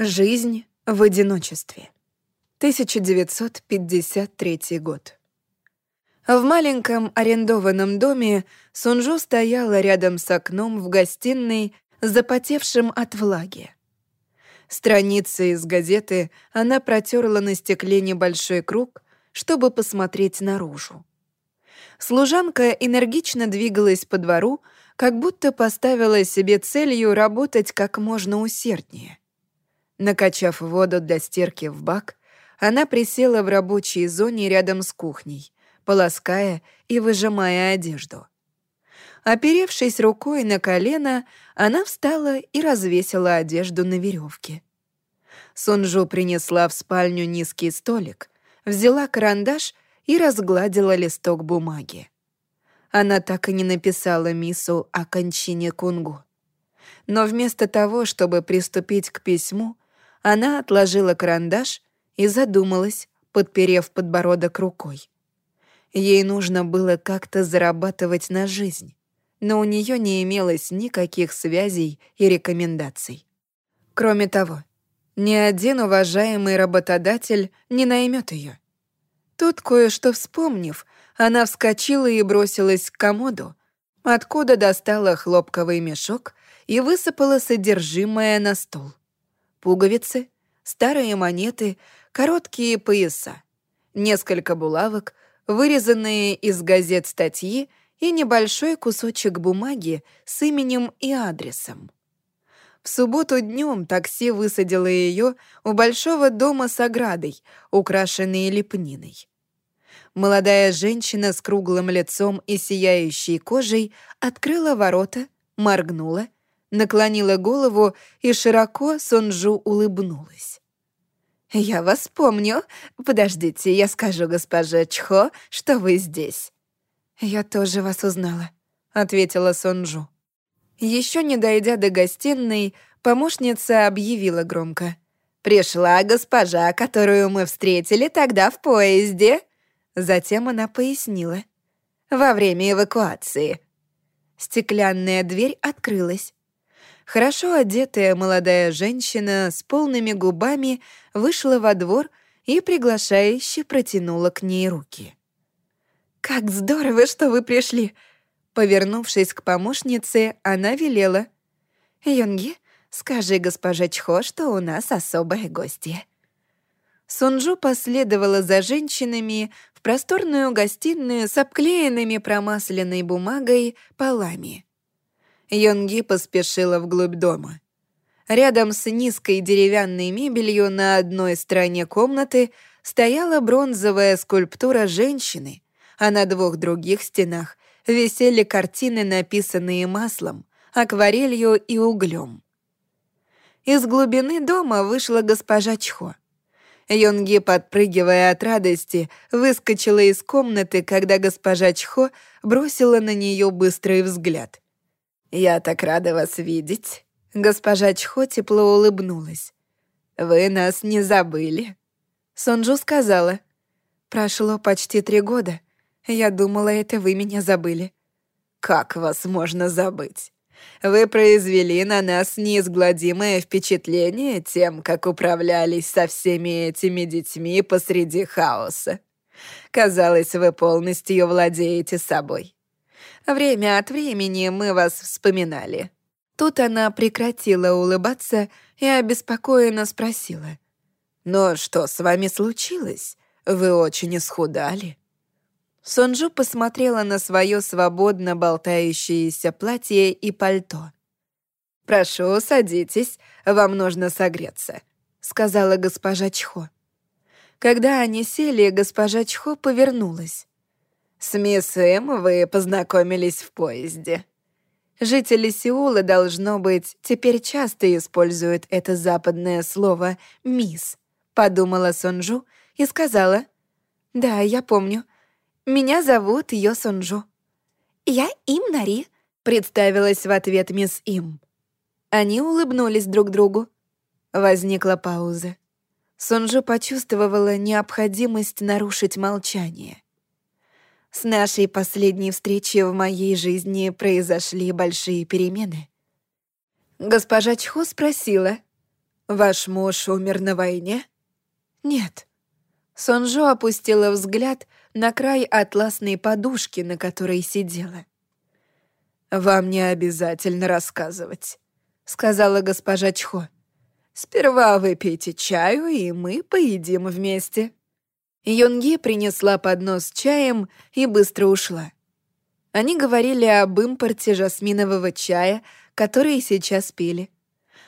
Жизнь в одиночестве. 1953 год. В маленьком арендованном доме Сунжу стояла рядом с окном в гостиной, запотевшим от влаги. Страницы из газеты она протерла на стекле небольшой круг, чтобы посмотреть наружу. Служанка энергично двигалась по двору, как будто поставила себе целью работать как можно усерднее. Накачав воду для стирки в бак, она присела в рабочей зоне рядом с кухней, полоская и выжимая одежду. Оперевшись рукой на колено, она встала и развесила одежду на веревке. Сунжу принесла в спальню низкий столик, взяла карандаш и разгладила листок бумаги. Она так и не написала Мису о кончине Кунгу. Но вместо того, чтобы приступить к письму, она отложила карандаш и задумалась, подперев подбородок рукой. Ей нужно было как-то зарабатывать на жизнь, но у нее не имелось никаких связей и рекомендаций. Кроме того, ни один уважаемый работодатель не наймет ее. Тут кое-что вспомнив, она вскочила и бросилась к комоду, откуда достала хлопковый мешок и высыпала содержимое на стол пуговицы, старые монеты, короткие пояса, несколько булавок, вырезанные из газет статьи и небольшой кусочек бумаги с именем и адресом. В субботу днем такси высадило ее у большого дома с оградой, украшенной лепниной. Молодая женщина с круглым лицом и сияющей кожей открыла ворота, моргнула — наклонила голову и широко Сонжу улыбнулась. «Я вас помню. Подождите, я скажу госпоже Чхо, что вы здесь». «Я тоже вас узнала», — ответила Сонжу. Еще не дойдя до гостиной, помощница объявила громко. «Пришла госпожа, которую мы встретили тогда в поезде». Затем она пояснила. «Во время эвакуации». Стеклянная дверь открылась. Хорошо одетая молодая женщина с полными губами вышла во двор и приглашающе протянула к ней руки. «Как здорово, что вы пришли!» Повернувшись к помощнице, она велела. «Юнги, скажи госпоже Чхо, что у нас особое гостье». Сунжу последовала за женщинами в просторную гостиную с обклеенными промасленной бумагой полами. Йонги поспешила вглубь дома. Рядом с низкой деревянной мебелью на одной стороне комнаты стояла бронзовая скульптура женщины, а на двух других стенах висели картины, написанные маслом, акварелью и углем. Из глубины дома вышла госпожа Чхо. Йонги, подпрыгивая от радости, выскочила из комнаты, когда госпожа Чхо бросила на нее быстрый взгляд — «Я так рада вас видеть». Госпожа Чхо тепло улыбнулась. «Вы нас не забыли». Сонджу сказала. «Прошло почти три года. Я думала, это вы меня забыли». «Как вас можно забыть? Вы произвели на нас неизгладимое впечатление тем, как управлялись со всеми этими детьми посреди хаоса. Казалось, вы полностью владеете собой. Время от времени мы вас вспоминали». Тут она прекратила улыбаться и обеспокоенно спросила. «Но что с вами случилось? Вы очень исхудали». Сонджу посмотрела на свое свободно болтающееся платье и пальто. «Прошу, садитесь, вам нужно согреться», — сказала госпожа Чхо. Когда они сели, госпожа Чхо повернулась. С мисс Эм вы познакомились в поезде. Жители Сеула, должно быть, теперь часто используют это западное слово «мисс», подумала Сонджу и сказала, «Да, я помню. Меня зовут Йо Сонджу». «Я Им Нари», — представилась в ответ мисс Им. Они улыбнулись друг другу. Возникла пауза. Сонджу почувствовала необходимость нарушить молчание. С нашей последней встречи в моей жизни произошли большие перемены. Госпожа Чхо спросила, «Ваш муж умер на войне?» «Нет». Сонжо опустила взгляд на край атласной подушки, на которой сидела. «Вам не обязательно рассказывать», — сказала госпожа Чхо. «Сперва выпейте чаю, и мы поедим вместе». Йонги принесла поднос с чаем и быстро ушла. Они говорили об импорте жасминового чая, который сейчас пили.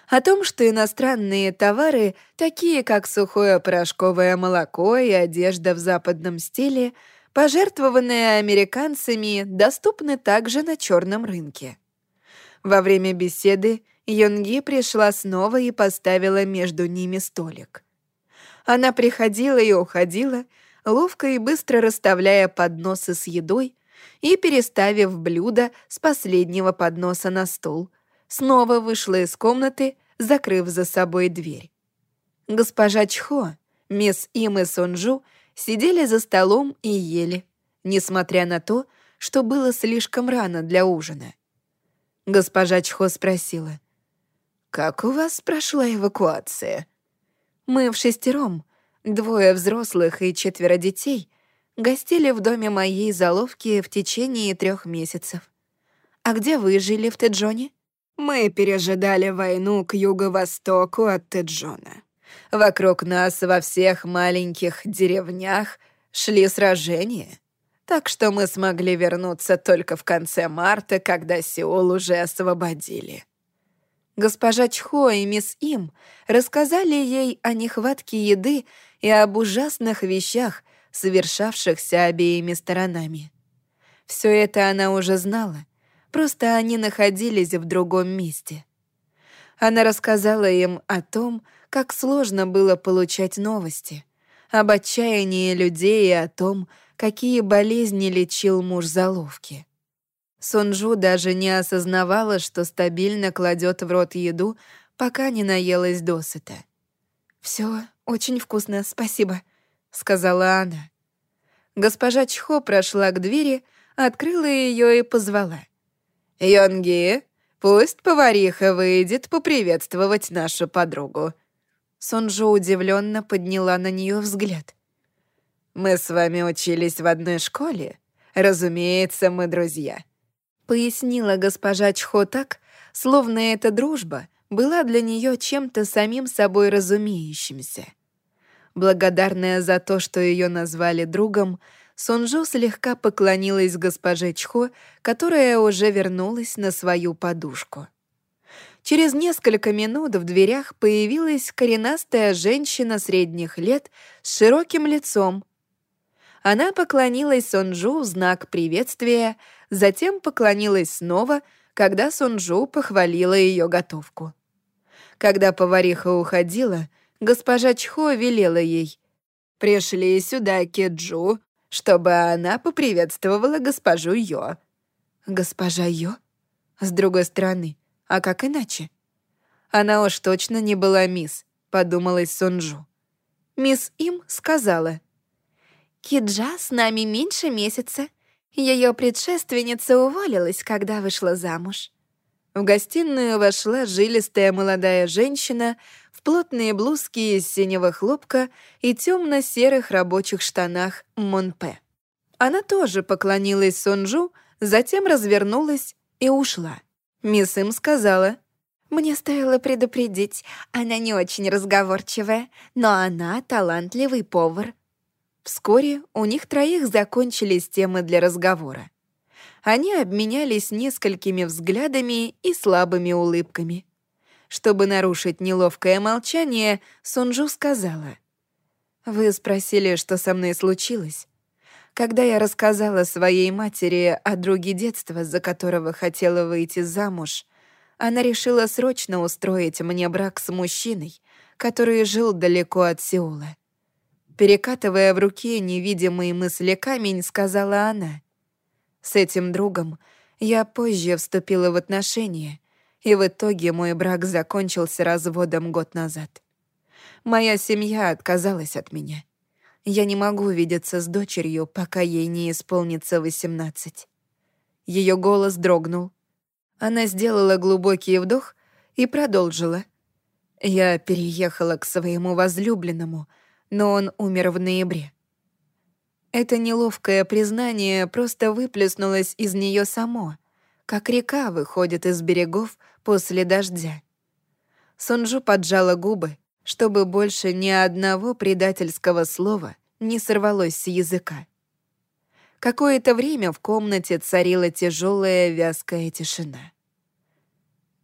О том, что иностранные товары, такие как сухое порошковое молоко и одежда в западном стиле, пожертвованные американцами, доступны также на черном рынке. Во время беседы Йонги пришла снова и поставила между ними столик. Она приходила и уходила, ловко и быстро расставляя подносы с едой и переставив блюдо с последнего подноса на стол, снова вышла из комнаты, закрыв за собой дверь. Госпожа Чхо, мисс Им и Сонджу сидели за столом и ели, несмотря на то, что было слишком рано для ужина. Госпожа Чхо спросила, «Как у вас прошла эвакуация?» Мы в шестером, двое взрослых и четверо детей, гостили в доме моей заловки в течение трех месяцев. А где вы жили в Теджоне? Мы пережидали войну к юго-востоку от Теджона. Вокруг нас во всех маленьких деревнях шли сражения. Так что мы смогли вернуться только в конце марта, когда Сеул уже освободили. Госпожа Чхо и мисс Им рассказали ей о нехватке еды и об ужасных вещах, совершавшихся обеими сторонами. Все это она уже знала, просто они находились в другом месте. Она рассказала им о том, как сложно было получать новости, об отчаянии людей и о том, какие болезни лечил муж заловки. Сунжу даже не осознавала, что стабильно кладет в рот еду, пока не наелась досыта. «Все очень вкусно, спасибо», — сказала она. Госпожа Чхо прошла к двери, открыла ее и позвала. «Йонги, пусть повариха выйдет поприветствовать нашу подругу». Сунжу удивленно подняла на нее взгляд. «Мы с вами учились в одной школе. Разумеется, мы друзья пояснила госпожа Чхо так, словно эта дружба была для нее чем-то самим собой разумеющимся. Благодарная за то, что ее назвали другом, Сунжу слегка поклонилась госпоже Чхо, которая уже вернулась на свою подушку. Через несколько минут в дверях появилась коренастая женщина средних лет с широким лицом, она поклонилась Сонджу в знак приветствия, затем поклонилась снова, когда Сонджу похвалила ее готовку. Когда повариха уходила, госпожа Чхо велела ей «Пришли сюда Кеджу, чтобы она поприветствовала госпожу Йо». «Госпожа Йо?» С другой стороны, а как иначе? Она уж точно не была мисс, подумалась Сонджу. Мисс Им сказала — Киджа с нами меньше месяца. Ее предшественница уволилась, когда вышла замуж. В гостиную вошла жилистая молодая женщина в плотные блузки из синего хлопка и темно-серых рабочих штанах Монпе. Она тоже поклонилась Сонджу, затем развернулась и ушла. Мисс Им сказала, «Мне стоило предупредить, она не очень разговорчивая, но она талантливый повар. Вскоре у них троих закончились темы для разговора. Они обменялись несколькими взглядами и слабыми улыбками. Чтобы нарушить неловкое молчание, Сунжу сказала. «Вы спросили, что со мной случилось. Когда я рассказала своей матери о друге детства, за которого хотела выйти замуж, она решила срочно устроить мне брак с мужчиной, который жил далеко от Сеула. Перекатывая в руке невидимый мысли камень, сказала она. «С этим другом я позже вступила в отношения, и в итоге мой брак закончился разводом год назад. Моя семья отказалась от меня. Я не могу видеться с дочерью, пока ей не исполнится восемнадцать». Ее голос дрогнул. Она сделала глубокий вдох и продолжила. Я переехала к своему возлюбленному, но он умер в ноябре. Это неловкое признание просто выплеснулось из нее само, как река выходит из берегов после дождя. Сонджу поджала губы, чтобы больше ни одного предательского слова не сорвалось с языка. Какое-то время в комнате царила тяжелая вязкая тишина.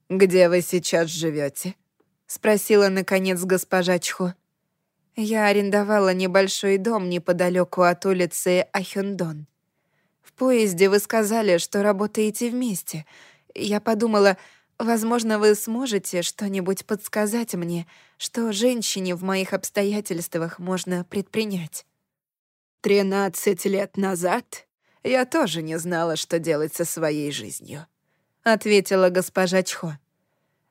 «Где вы сейчас живете? спросила, наконец, госпожа Чхо. «Я арендовала небольшой дом неподалеку от улицы Ахюндон. В поезде вы сказали, что работаете вместе. Я подумала, возможно, вы сможете что-нибудь подсказать мне, что женщине в моих обстоятельствах можно предпринять». Тринадцать лет назад я тоже не знала, что делать со своей жизнью», — ответила госпожа Чхо.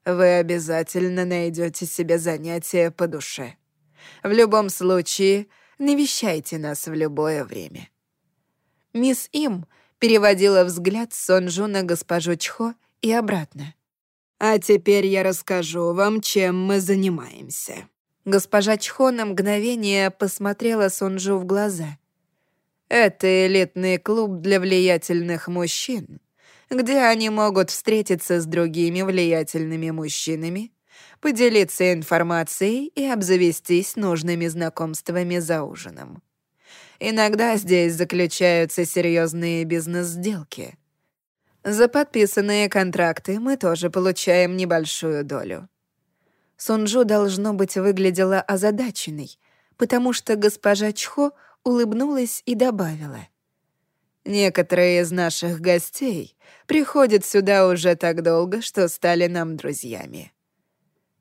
«Вы обязательно найдете себе занятие по душе. В любом случае, навещайте нас в любое время». Мисс Им переводила взгляд Сонжу на госпожу Чхо и обратно. «А теперь я расскажу вам, чем мы занимаемся». Госпожа Чхо на мгновение посмотрела Сонжу в глаза — это элитный клуб для влиятельных мужчин, где они могут встретиться с другими влиятельными мужчинами, поделиться информацией и обзавестись нужными знакомствами за ужином. Иногда здесь заключаются серьезные бизнес-сделки. За подписанные контракты мы тоже получаем небольшую долю. Сунжу, должно быть, выглядела озадаченной, потому что госпожа Чхо улыбнулась и добавила. «Некоторые из наших гостей приходят сюда уже так долго, что стали нам друзьями».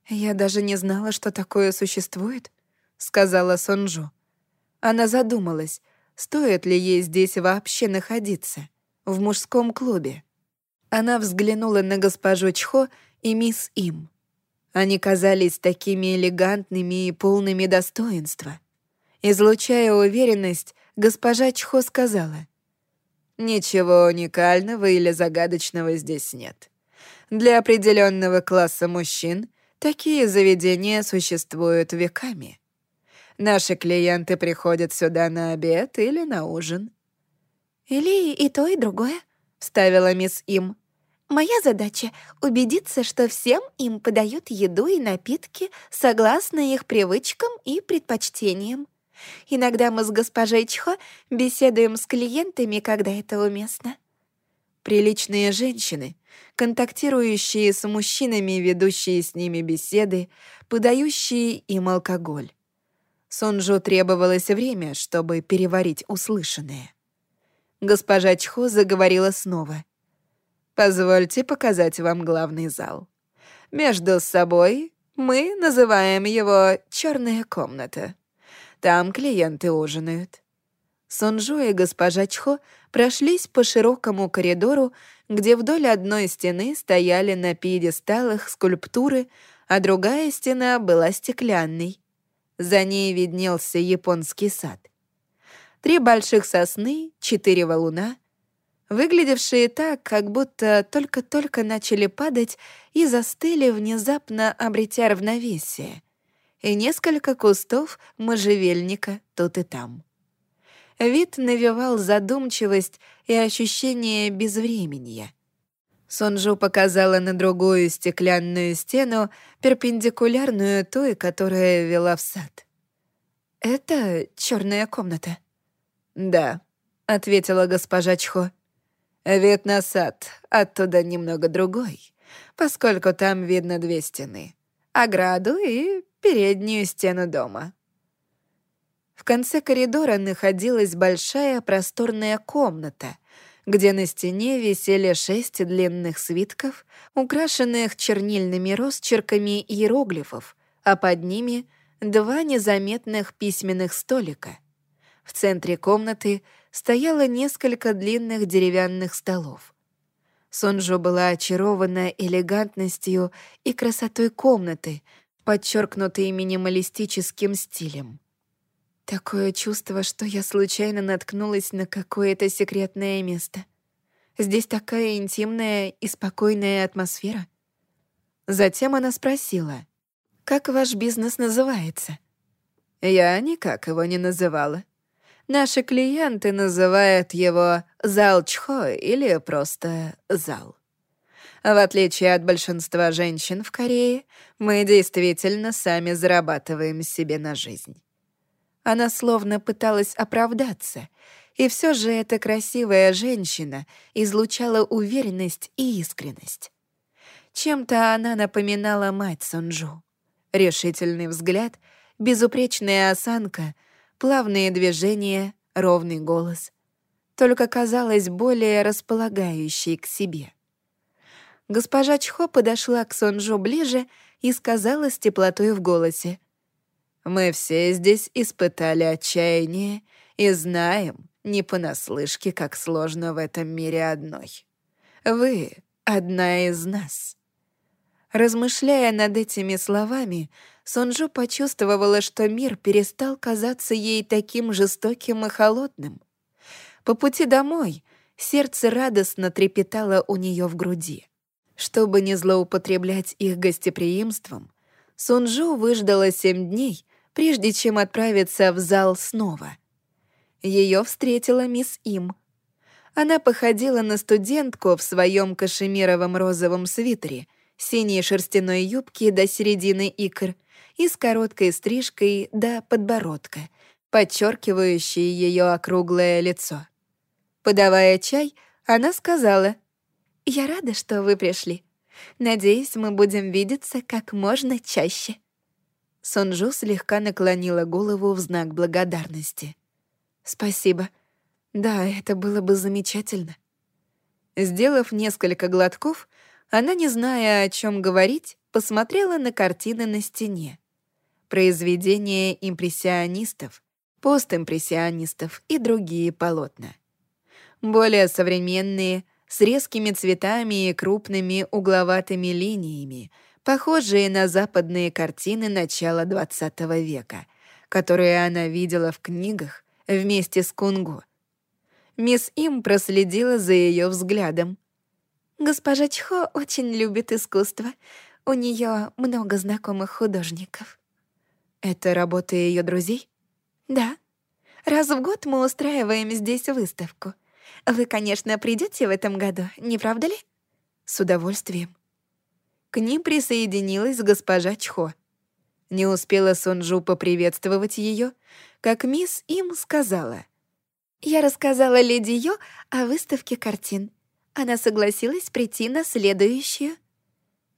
«Я даже не знала, что такое существует», — сказала Сонджу. Она задумалась, стоит ли ей здесь вообще находиться, в мужском клубе. Она взглянула на госпожу Чхо и мисс Им. Они казались такими элегантными и полными достоинства. Излучая уверенность, госпожа Чхо сказала. «Ничего уникального или загадочного здесь нет. Для определенного класса мужчин такие заведения существуют веками. Наши клиенты приходят сюда на обед или на ужин». «Или и то, и другое», — вставила мисс Им. «Моя задача — убедиться, что всем им подают еду и напитки согласно их привычкам и предпочтениям. Иногда мы с госпожой Чхо беседуем с клиентами, когда это уместно. Приличные женщины, контактирующие с мужчинами, ведущие с ними беседы, подающие им алкоголь. Сонджо требовалось время, чтобы переварить услышанное. Госпожа Чхо заговорила снова. «Позвольте показать вам главный зал. Между собой мы называем его «черная комната». Там клиенты ужинают». Сонжу и госпожа Чхо прошлись по широкому коридору, где вдоль одной стены стояли на пьедесталах скульптуры, а другая стена была стеклянной. За ней виднелся японский сад. Три больших сосны, четыре валуна, выглядевшие так, как будто только-только начали падать и застыли, внезапно обретя равновесие и несколько кустов можжевельника тут и там. Вид навевал задумчивость и ощущение безвременья. Сонжу показала на другую стеклянную стену, перпендикулярную той, которая вела в сад. «Это черная комната?» «Да», — ответила госпожа Чхо. «Вид на сад оттуда немного другой, поскольку там видно две стены — ограду и переднюю стену дома. В конце коридора находилась большая просторная комната, где на стене висели шесть длинных свитков, украшенных чернильными росчерками иероглифов, а под ними два незаметных письменных столика. В центре комнаты стояло несколько длинных деревянных столов. Сонжо была очарована элегантностью и красотой комнаты, подчеркнутые минималистическим стилем. Такое чувство, что я случайно наткнулась на какое-то секретное место. Здесь такая интимная и спокойная атмосфера. Затем она спросила, «Как ваш бизнес называется?» «Я никак его не называла. Наши клиенты называют его «зал Чхо» или просто «зал». В отличие от большинства женщин в Корее, мы действительно сами зарабатываем себе на жизнь. Она словно пыталась оправдаться, и все же эта красивая женщина излучала уверенность и искренность. Чем-то она напоминала мать Сонджу. Решительный взгляд, безупречная осанка, плавные движения, ровный голос. Только казалась более располагающей к себе. Госпожа Чхо подошла к Сонджу ближе и сказала с теплотой в голосе. «Мы все здесь испытали отчаяние и знаем, не понаслышке, как сложно в этом мире одной. Вы — одна из нас». Размышляя над этими словами, Сонджу почувствовала, что мир перестал казаться ей таким жестоким и холодным. По пути домой сердце радостно трепетало у нее в груди. Чтобы не злоупотреблять их гостеприимством, Сунжу выждала семь дней, прежде чем отправиться в зал снова. Ее встретила мисс Им. Она походила на студентку в своем кашемировом розовом свитере, синей шерстяной юбке до середины икр и с короткой стрижкой до подбородка, подчеркивающей ее округлое лицо. Подавая чай, она сказала — «Я рада, что вы пришли. Надеюсь, мы будем видеться как можно чаще». Сонджу слегка наклонила голову в знак благодарности. «Спасибо. Да, это было бы замечательно». Сделав несколько глотков, она, не зная, о чем говорить, посмотрела на картины на стене. Произведения импрессионистов, постимпрессионистов и другие полотна. Более современные — с резкими цветами и крупными угловатыми линиями, похожие на западные картины начала XX века, которые она видела в книгах вместе с Кунгу. Мисс Им проследила за ее взглядом. «Госпожа Чхо очень любит искусство. У нее много знакомых художников». «Это работа ее друзей?» «Да. Раз в год мы устраиваем здесь выставку. Вы, конечно, придете в этом году, не правда ли? С удовольствием. К ним присоединилась госпожа Чхо. Не успела Сонджу поприветствовать ее, как мисс им сказала. «Я рассказала леди Йо о выставке картин. Она согласилась прийти на следующую».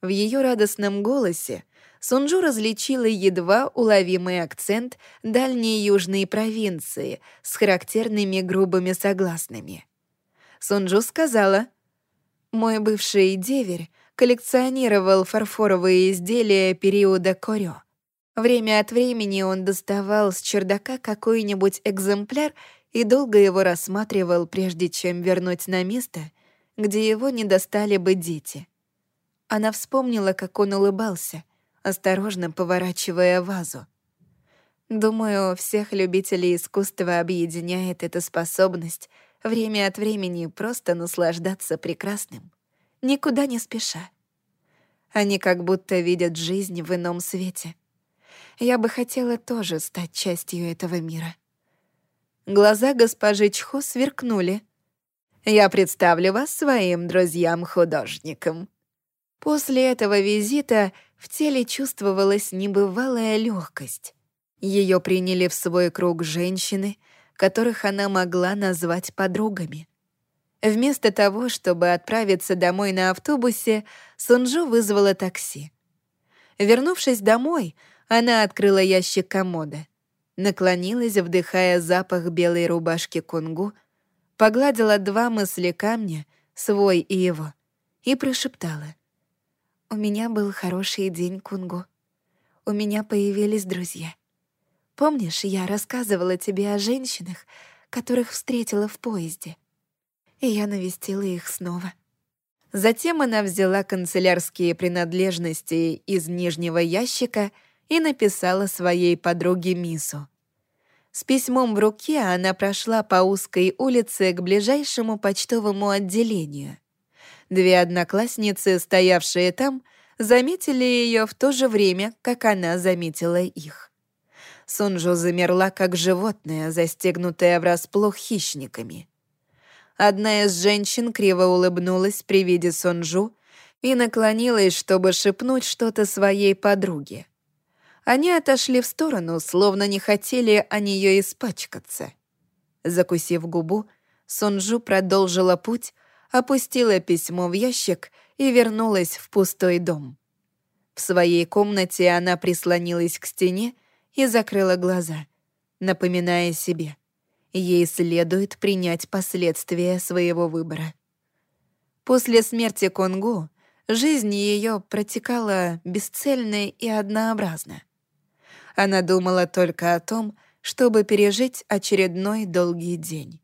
В ее радостном голосе Сунджу различила едва уловимый акцент дальней южной провинции с характерными грубыми согласными. Сунджу сказала, «Мой бывший деверь коллекционировал фарфоровые изделия периода Корё. Время от времени он доставал с чердака какой-нибудь экземпляр и долго его рассматривал, прежде чем вернуть на место, где его не достали бы дети. Она вспомнила, как он улыбался, осторожно поворачивая вазу. Думаю, всех любителей искусства объединяет эта способность — время от времени просто наслаждаться прекрасным, никуда не спеша. Они как будто видят жизнь в ином свете. Я бы хотела тоже стать частью этого мира. Глаза госпожи Чхо сверкнули. «Я представлю вас своим друзьям-художникам». После этого визита в теле чувствовалась небывалая легкость. Ее приняли в свой круг женщины — которых она могла назвать подругами. Вместо того, чтобы отправиться домой на автобусе, Сунжу вызвала такси. Вернувшись домой, она открыла ящик комода, наклонилась, вдыхая запах белой рубашки кунгу, погладила два мысли камня, свой и его, и прошептала. «У меня был хороший день, кунгу. У меня появились друзья». Помнишь, я рассказывала тебе о женщинах, которых встретила в поезде? И я навестила их снова. Затем она взяла канцелярские принадлежности из нижнего ящика и написала своей подруге Мису. С письмом в руке она прошла по узкой улице к ближайшему почтовому отделению. Две одноклассницы, стоявшие там, заметили ее в то же время, как она заметила их. Сунжу замерла, как животное, застегнутое врасплох хищниками. Одна из женщин криво улыбнулась при виде Сунжу и наклонилась, чтобы шепнуть что-то своей подруге. Они отошли в сторону, словно не хотели о нее испачкаться. Закусив губу, Сунжу продолжила путь, опустила письмо в ящик и вернулась в пустой дом. В своей комнате она прислонилась к стене и закрыла глаза, напоминая себе. Ей следует принять последствия своего выбора. После смерти Конгу жизнь ее протекала бесцельно и однообразно. Она думала только о том, чтобы пережить очередной долгий день.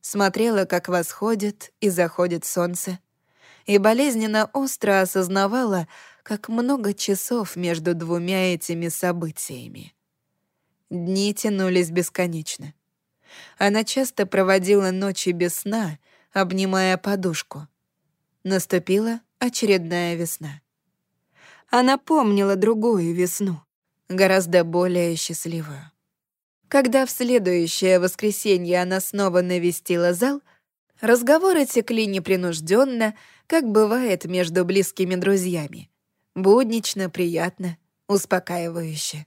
Смотрела, как восходит и заходит солнце, и болезненно остро осознавала, как много часов между двумя этими событиями. Дни тянулись бесконечно. Она часто проводила ночи без сна, обнимая подушку. Наступила очередная весна. Она помнила другую весну, гораздо более счастливую. Когда в следующее воскресенье она снова навестила зал, разговоры текли непринужденно, как бывает между близкими друзьями. Буднично, приятно, успокаивающе.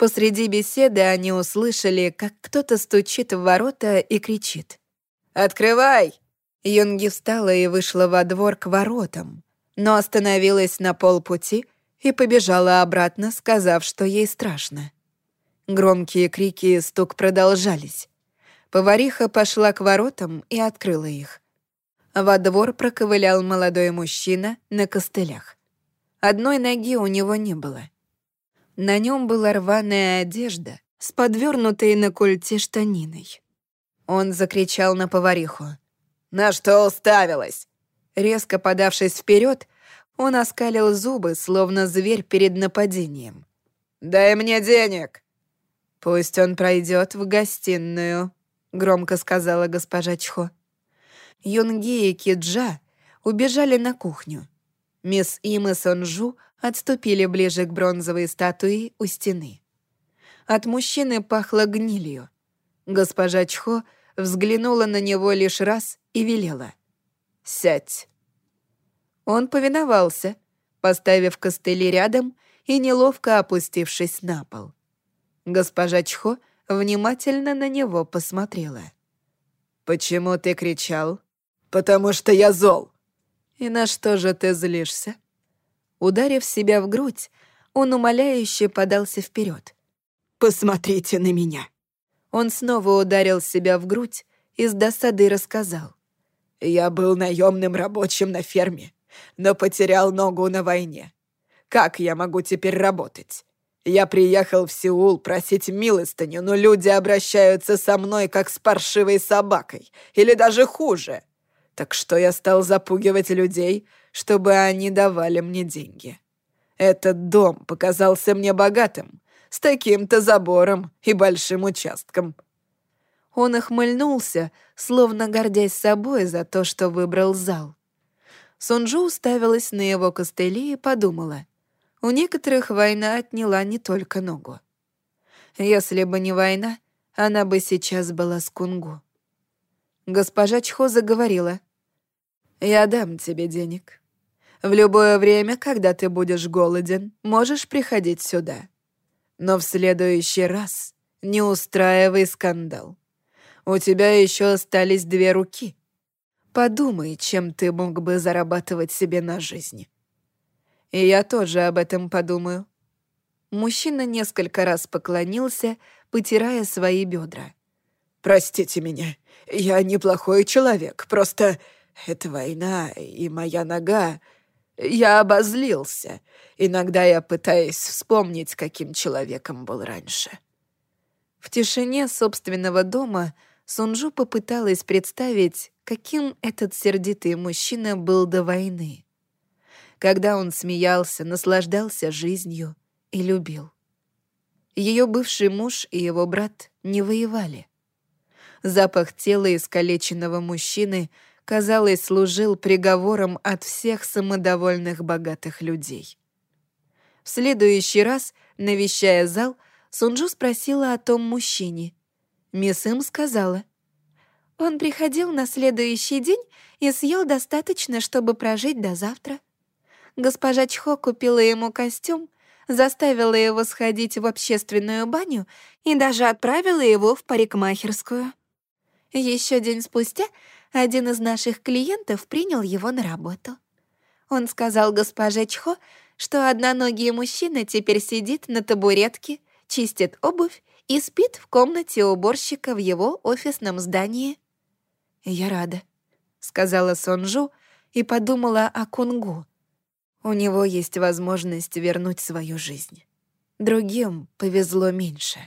Посреди беседы они услышали, как кто-то стучит в ворота и кричит. «Открывай!» Юнги встала и вышла во двор к воротам, но остановилась на полпути и побежала обратно, сказав, что ей страшно. Громкие крики и стук продолжались. Повариха пошла к воротам и открыла их. Во двор проковылял молодой мужчина на костылях. Одной ноги у него не было. На нем была рваная одежда с подвернутой на культе штаниной. Он закричал на повариху. «На что уставилась?» Резко подавшись вперед, он оскалил зубы, словно зверь перед нападением. «Дай мне денег!» «Пусть он пройдет в гостиную», — громко сказала госпожа Чхо. Юнги и Киджа убежали на кухню. Мисс Им и Сонжу отступили ближе к бронзовой статуе у стены. От мужчины пахло гнилью. Госпожа Чхо взглянула на него лишь раз и велела. «Сядь». Он повиновался, поставив костыли рядом и неловко опустившись на пол. Госпожа Чхо внимательно на него посмотрела. «Почему ты кричал?» «Потому что я зол!» «И на что же ты злишься?» Ударив себя в грудь, он умоляюще подался вперед. «Посмотрите на меня!» Он снова ударил себя в грудь и с досадой рассказал. «Я был наемным рабочим на ферме, но потерял ногу на войне. Как я могу теперь работать? Я приехал в Сеул просить милостыню, но люди обращаются со мной как с паршивой собакой, или даже хуже. Так что я стал запугивать людей, чтобы они давали мне деньги. Этот дом показался мне богатым, с таким-то забором и большим участком. Он охмыльнулся, словно гордясь собой за то, что выбрал зал. Сунжу уставилась на его костыли и подумала. У некоторых война отняла не только ногу. Если бы не война, она бы сейчас была с Кунгу. Госпожа Чхо заговорила. «Я дам тебе денег. В любое время, когда ты будешь голоден, можешь приходить сюда. Но в следующий раз не устраивай скандал. У тебя еще остались две руки. Подумай, чем ты мог бы зарабатывать себе на жизнь». И я тоже об этом подумаю. Мужчина несколько раз поклонился, потирая свои бедра. «Простите меня, я неплохой человек, просто это война и моя нога. Я обозлился. Иногда я пытаюсь вспомнить, каким человеком был раньше». В тишине собственного дома Сунжу попыталась представить, каким этот сердитый мужчина был до войны когда он смеялся, наслаждался жизнью и любил. Ее бывший муж и его брат не воевали. Запах тела искалеченного мужчины казалось, служил приговором от всех самодовольных богатых людей. В следующий раз, навещая зал, Сунджу спросила о том мужчине. Мисс Им сказала. «Он приходил на следующий день и съел достаточно, чтобы прожить до завтра. Госпожа Чхо купила ему костюм, заставила его сходить в общественную баню и даже отправила его в парикмахерскую. Еще день спустя один из наших клиентов принял его на работу. Он сказал госпоже Чхо, что одноногий мужчина теперь сидит на табуретке, чистит обувь и спит в комнате уборщика в его офисном здании. «Я рада», — сказала Сонжу и подумала о Кунгу. У него есть возможность вернуть свою жизнь. Другим повезло меньше.